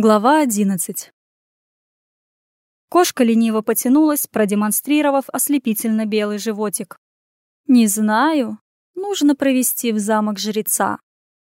Глава 11 Кошка лениво потянулась, продемонстрировав ослепительно белый животик. «Не знаю. Нужно провести в замок жреца».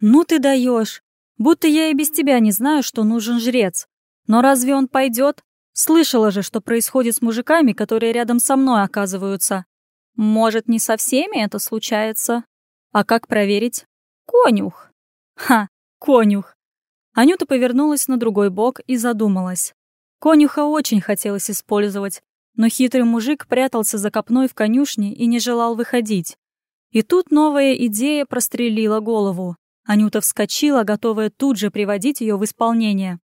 «Ну ты даешь! Будто я и без тебя не знаю, что нужен жрец. Но разве он пойдет? Слышала же, что происходит с мужиками, которые рядом со мной оказываются. Может, не со всеми это случается? А как проверить? Конюх. Ха, конюх. Анюта повернулась на другой бок и задумалась. Конюха очень хотелось использовать, но хитрый мужик прятался за копной в конюшне и не желал выходить. И тут новая идея прострелила голову. Анюта вскочила, готовая тут же приводить ее в исполнение.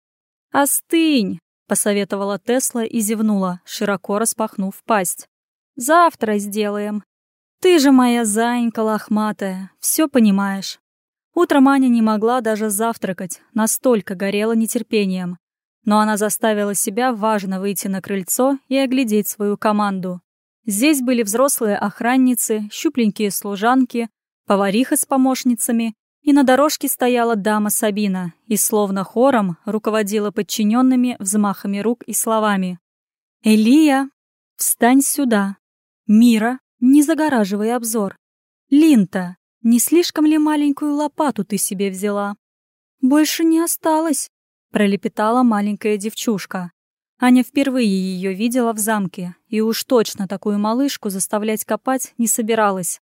«Остынь!» — посоветовала Тесла и зевнула, широко распахнув пасть. «Завтра сделаем. Ты же моя зайка лохматая, все понимаешь». Утром Аня не могла даже завтракать, настолько горела нетерпением. Но она заставила себя важно выйти на крыльцо и оглядеть свою команду. Здесь были взрослые охранницы, щупленькие служанки, повариха с помощницами, и на дорожке стояла дама Сабина и словно хором руководила подчиненными взмахами рук и словами. «Элия, встань сюда! Мира, не загораживай обзор! Линта, не слишком ли маленькую лопату ты себе взяла? Больше не осталось, пролепетала маленькая девчушка. Аня впервые ее видела в замке, и уж точно такую малышку заставлять копать не собиралась.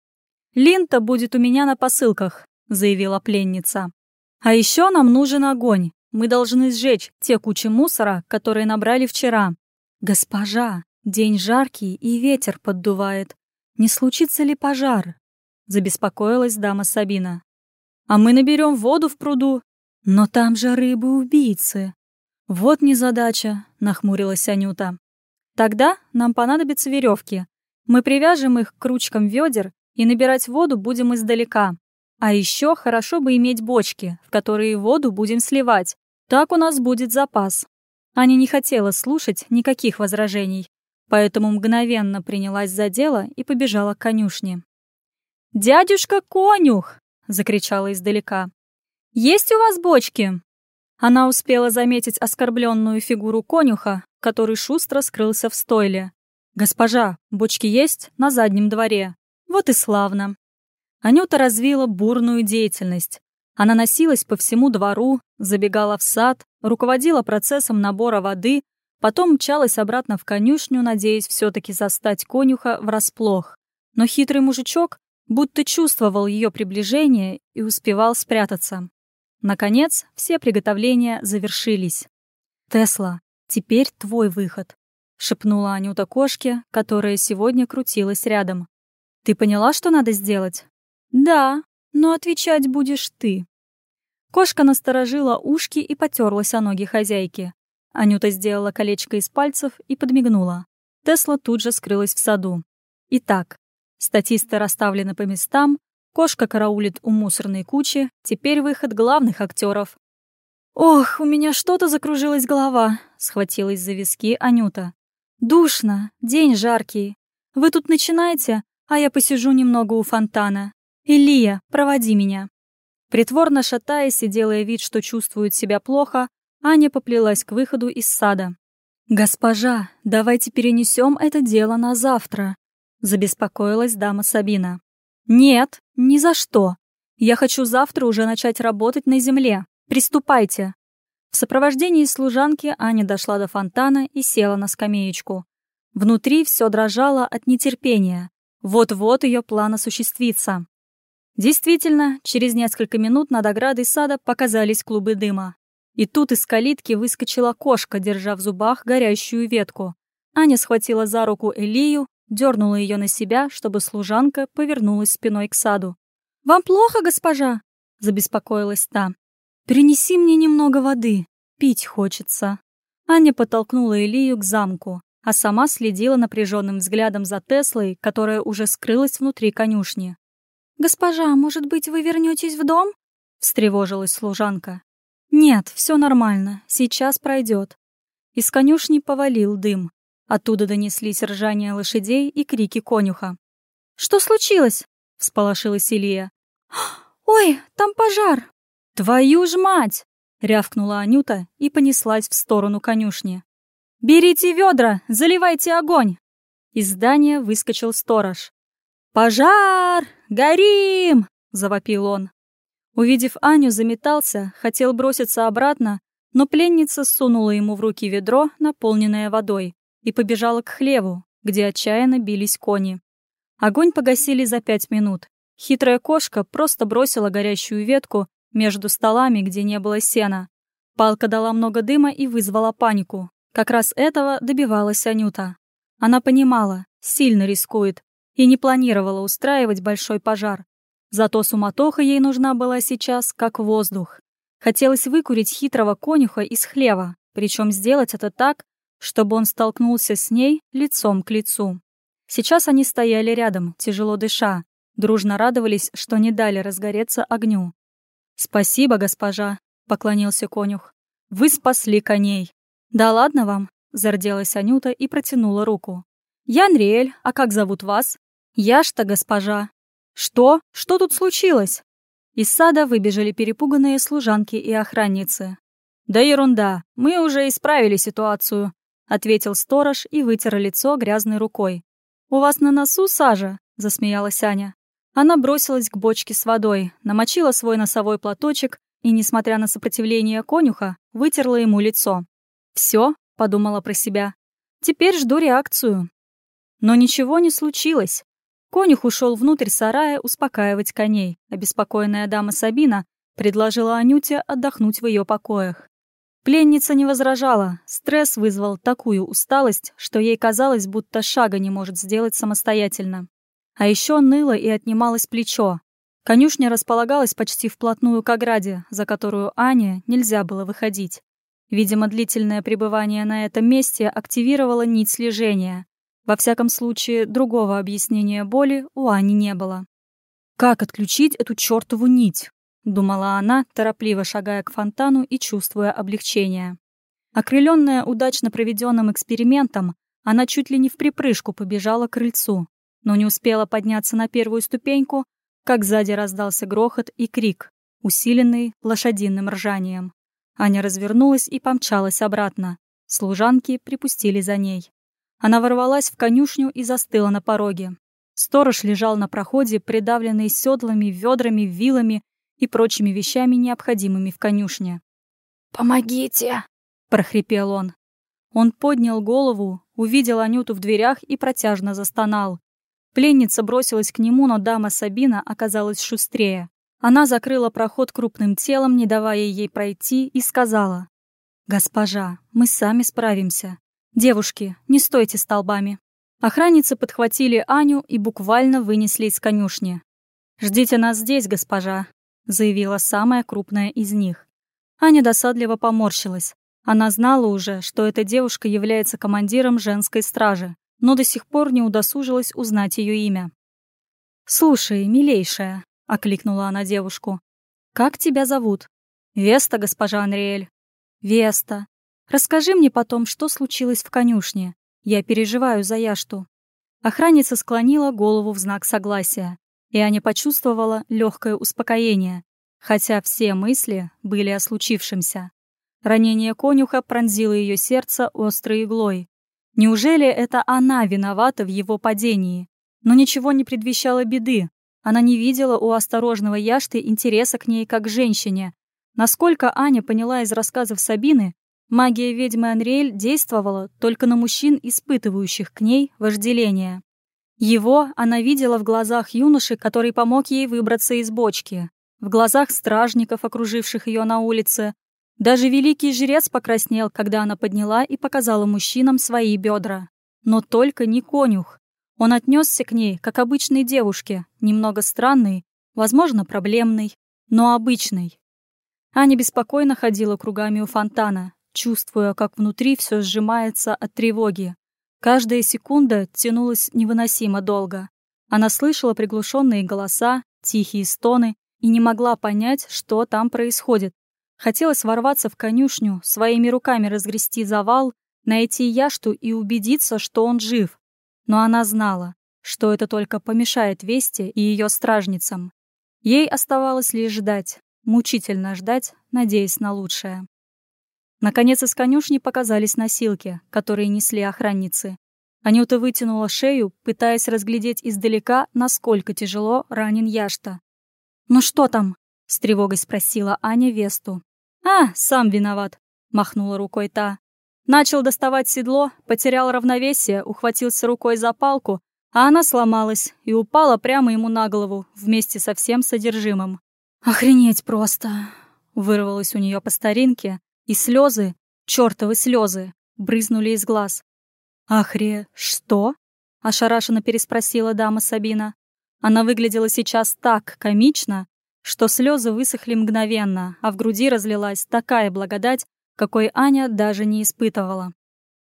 «Линта будет у меня на посылках», — заявила пленница. «А еще нам нужен огонь. Мы должны сжечь те кучи мусора, которые набрали вчера. Госпожа, день жаркий и ветер поддувает. Не случится ли пожар?» Забеспокоилась дама Сабина. «А мы наберем воду в пруду. Но там же рыбы-убийцы». «Вот незадача», — нахмурилась Анюта. «Тогда нам понадобятся веревки. Мы привяжем их к ручкам ведер и набирать воду будем издалека. А еще хорошо бы иметь бочки, в которые воду будем сливать. Так у нас будет запас». Аня не хотела слушать никаких возражений, поэтому мгновенно принялась за дело и побежала к конюшне. «Дядюшка Конюх!» — закричала издалека. «Есть у вас бочки?» Она успела заметить оскорбленную фигуру конюха, который шустро скрылся в стойле. «Госпожа, бочки есть на заднем дворе. Вот и славно». Анюта развила бурную деятельность. Она носилась по всему двору, забегала в сад, руководила процессом набора воды, потом мчалась обратно в конюшню, надеясь все-таки застать конюха врасплох. Но хитрый мужичок будто чувствовал ее приближение и успевал спрятаться. Наконец, все приготовления завершились. «Тесла, теперь твой выход», — шепнула Анюта кошке, которая сегодня крутилась рядом. «Ты поняла, что надо сделать?» «Да, но отвечать будешь ты». Кошка насторожила ушки и потерлась о ноги хозяйки. Анюта сделала колечко из пальцев и подмигнула. Тесла тут же скрылась в саду. Итак, Статисты расставлены по местам, кошка караулит у мусорной кучи, теперь выход главных актеров. «Ох, у меня что-то закружилась голова», — схватилась за виски Анюта. «Душно, день жаркий. Вы тут начинаете, а я посижу немного у фонтана. Илья, проводи меня». Притворно шатаясь и делая вид, что чувствует себя плохо, Аня поплелась к выходу из сада. «Госпожа, давайте перенесем это дело на завтра», Забеспокоилась дама Сабина. «Нет, ни за что. Я хочу завтра уже начать работать на земле. Приступайте». В сопровождении служанки Аня дошла до фонтана и села на скамеечку. Внутри все дрожало от нетерпения. Вот-вот ее план осуществится. Действительно, через несколько минут над оградой сада показались клубы дыма. И тут из калитки выскочила кошка, держа в зубах горящую ветку. Аня схватила за руку Элию, дернула ее на себя, чтобы служанка повернулась спиной к саду. «Вам плохо, госпожа?» — забеспокоилась та. «Принеси мне немного воды, пить хочется». Аня подтолкнула Илью к замку, а сама следила напряженным взглядом за Теслой, которая уже скрылась внутри конюшни. «Госпожа, может быть, вы вернетесь в дом?» — встревожилась служанка. «Нет, все нормально, сейчас пройдет». Из конюшни повалил дым. Оттуда донеслись ржание лошадей и крики конюха. «Что случилось?» — всполошилась Илья. «Ой, там пожар!» «Твою ж мать!» — рявкнула Анюта и понеслась в сторону конюшни. «Берите ведра! Заливайте огонь!» Из здания выскочил сторож. «Пожар! Горим!» — завопил он. Увидев Аню, заметался, хотел броситься обратно, но пленница сунула ему в руки ведро, наполненное водой, и побежала к хлеву, где отчаянно бились кони. Огонь погасили за пять минут. Хитрая кошка просто бросила горящую ветку между столами, где не было сена. Палка дала много дыма и вызвала панику. Как раз этого добивалась Анюта. Она понимала, сильно рискует, и не планировала устраивать большой пожар. Зато суматоха ей нужна была сейчас, как воздух. Хотелось выкурить хитрого конюха из хлева, причем сделать это так, чтобы он столкнулся с ней лицом к лицу. Сейчас они стояли рядом, тяжело дыша, дружно радовались, что не дали разгореться огню. «Спасибо, госпожа», — поклонился конюх. «Вы спасли коней». «Да ладно вам», — зарделась Анюта и протянула руку. «Я Анриэль, а как зовут вас?» «Я-что, госпожа». «Что? Что тут случилось?» Из сада выбежали перепуганные служанки и охранницы. «Да ерунда, мы уже исправили ситуацию», — ответил сторож и вытер лицо грязной рукой. «У вас на носу сажа?» — засмеялась Аня. Она бросилась к бочке с водой, намочила свой носовой платочек и, несмотря на сопротивление конюха, вытерла ему лицо. «Все», — подумала про себя, — «теперь жду реакцию». Но ничего не случилось. Конюх ушел внутрь сарая успокаивать коней. Обеспокоенная дама Сабина предложила Анюте отдохнуть в ее покоях. Пленница не возражала, стресс вызвал такую усталость, что ей казалось, будто шага не может сделать самостоятельно. А еще ныло и отнималось плечо. Конюшня располагалась почти вплотную к ограде, за которую Ане нельзя было выходить. Видимо, длительное пребывание на этом месте активировало нить слежения, во всяком случае, другого объяснения боли у Ани не было. «Как отключить эту чертову нить?» — думала она, торопливо шагая к фонтану и чувствуя облегчение. Окрыленная удачно проведенным экспериментом, она чуть ли не в припрыжку побежала к крыльцу, но не успела подняться на первую ступеньку, как сзади раздался грохот и крик, усиленный лошадиным ржанием. Аня развернулась и помчалась обратно. Служанки припустили за ней. Она ворвалась в конюшню и застыла на пороге. Сторож лежал на проходе, придавленный седлами, ведрами, вилами и прочими вещами, необходимыми в конюшне. «Помогите!» — прохрипел он. Он поднял голову, увидел Анюту в дверях и протяжно застонал. Пленница бросилась к нему, но дама Сабина оказалась шустрее. Она закрыла проход крупным телом, не давая ей пройти, и сказала. «Госпожа, мы сами справимся. «Девушки, не стойте столбами». Охранницы подхватили Аню и буквально вынесли из конюшни. «Ждите нас здесь, госпожа», — заявила самая крупная из них. Аня досадливо поморщилась. Она знала уже, что эта девушка является командиром женской стражи, но до сих пор не удосужилась узнать ее имя. «Слушай, милейшая», — окликнула она девушку, — «как тебя зовут?» «Веста, госпожа Анриэль». «Веста. Расскажи мне потом, что случилось в конюшне. Я переживаю за Яшту». Охранница склонила голову в знак согласия, и Аня почувствовала легкое успокоение, хотя все мысли были о случившемся. Ранение конюха пронзило ее сердце острой иглой. Неужели это она виновата в его падении? Но ничего не предвещало беды. Она не видела у осторожного Яшты интереса к ней как к женщине. Насколько Аня поняла из рассказов Сабины, Магия ведьмы Анриэль действовала только на мужчин, испытывающих к ней вожделение. Его она видела в глазах юноши, который помог ей выбраться из бочки, в глазах стражников, окруживших ее на улице. Даже великий жрец покраснел, когда она подняла и показала мужчинам свои бедра. Но только не конюх. Он отнесся к ней, как обычной девушке, немного странной, возможно, проблемной, но обычной. Аня беспокойно ходила кругами у фонтана, чувствуя, как внутри все сжимается от тревоги. Каждая секунда тянулась невыносимо долго. Она слышала приглушенные голоса, тихие стоны и не могла понять, что там происходит. Хотелось ворваться в конюшню, своими руками разгрести завал, найти Яшту и убедиться, что он жив. Но она знала, что это только помешает Весте и ее стражницам. Ей оставалось лишь ждать, мучительно ждать надеясь на лучшее. Наконец из конюшни показались носилки, которые несли охранницы. Анюта вытянула шею, пытаясь разглядеть издалека, насколько тяжело ранен Яшта. «Ну что там?» — с тревогой спросила Аня Весту. «А, сам виноват», — махнула рукой та. Начал доставать седло, потерял равновесие, ухватился рукой за палку, а она сломалась и упала прямо ему на голову вместе со всем содержимым. «Охренеть просто!» — вырвалось у нее по старинке, и слезы, чертовы слезы, брызнули из глаз. «Ахре, что?» — ошарашенно переспросила дама Сабина. Она выглядела сейчас так комично, что слезы высохли мгновенно, а в груди разлилась такая благодать, какой Аня даже не испытывала.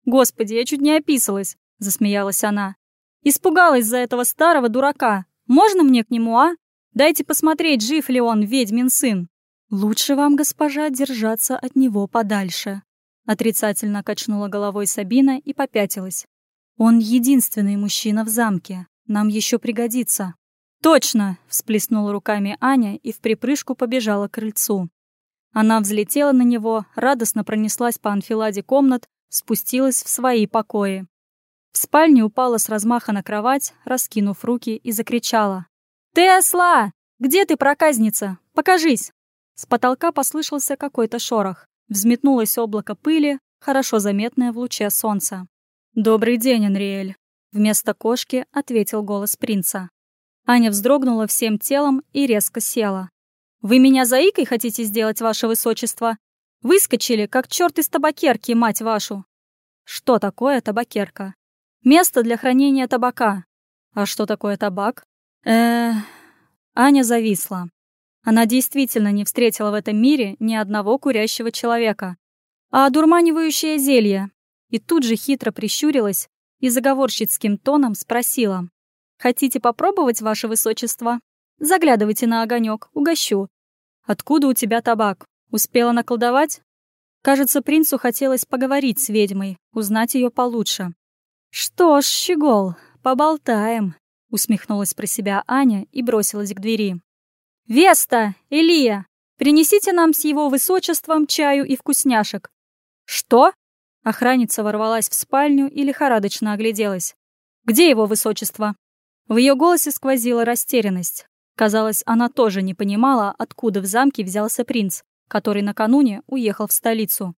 «Господи, я чуть не описалась!» — засмеялась она. «Испугалась за этого старого дурака. Можно мне к нему, а? Дайте посмотреть, жив ли он, ведьмин сын». «Лучше вам, госпожа, держаться от него подальше», Отрицательно качнула головой Сабина и попятилась. «Он единственный мужчина в замке. Нам еще пригодится». «Точно!» — всплеснула руками Аня и в припрыжку побежала к крыльцу. Она взлетела на него, радостно пронеслась по анфиладе комнат, спустилась в свои покои. В спальне упала с размаха на кровать, раскинув руки, и закричала. «Тесла! Где ты, проказница? Покажись!» С потолка послышался какой-то шорох. Взметнулось облако пыли, хорошо заметное в луче солнца. «Добрый день, Анриэль», — вместо кошки ответил голос принца. Аня вздрогнула всем телом и резко села. «Вы меня заикой хотите сделать, ваше высочество? Выскочили, как черт из табакерки, мать вашу!» «Что такое табакерка?» «Место для хранения табака». «А что такое табак?» э Аня зависла. Она действительно не встретила в этом мире ни одного курящего человека. А одурманивающее зелье. И тут же хитро прищурилась и заговорщицким тоном спросила. «Хотите попробовать, ваше высочество? Заглядывайте на огонек, угощу. Откуда у тебя табак? Успела наколдовать?» Кажется, принцу хотелось поговорить с ведьмой, узнать ее получше. «Что ж, щегол, поболтаем», — усмехнулась про себя Аня и бросилась к двери. «Веста! Элия! Принесите нам с его высочеством чаю и вкусняшек!» «Что?» Охранница ворвалась в спальню и лихорадочно огляделась. «Где его высочество?» В ее голосе сквозила растерянность. Казалось, она тоже не понимала, откуда в замке взялся принц, который накануне уехал в столицу.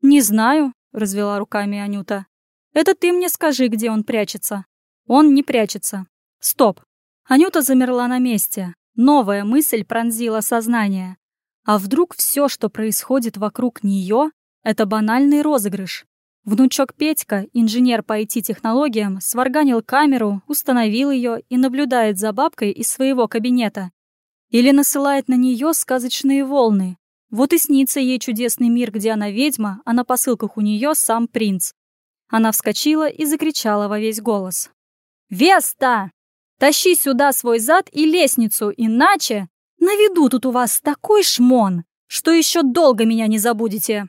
«Не знаю», — развела руками Анюта. «Это ты мне скажи, где он прячется». «Он не прячется». «Стоп». Анюта замерла на месте, Новая мысль пронзила сознание. А вдруг все, что происходит вокруг нее, это банальный розыгрыш? Внучок Петька, инженер по IT-технологиям, сварганил камеру, установил ее и наблюдает за бабкой из своего кабинета. Или насылает на нее сказочные волны. Вот и снится ей чудесный мир, где она ведьма, а на посылках у нее сам принц. Она вскочила и закричала во весь голос. «Веста!» Тащи сюда свой зад и лестницу, иначе наведу тут у вас такой шмон, что еще долго меня не забудете.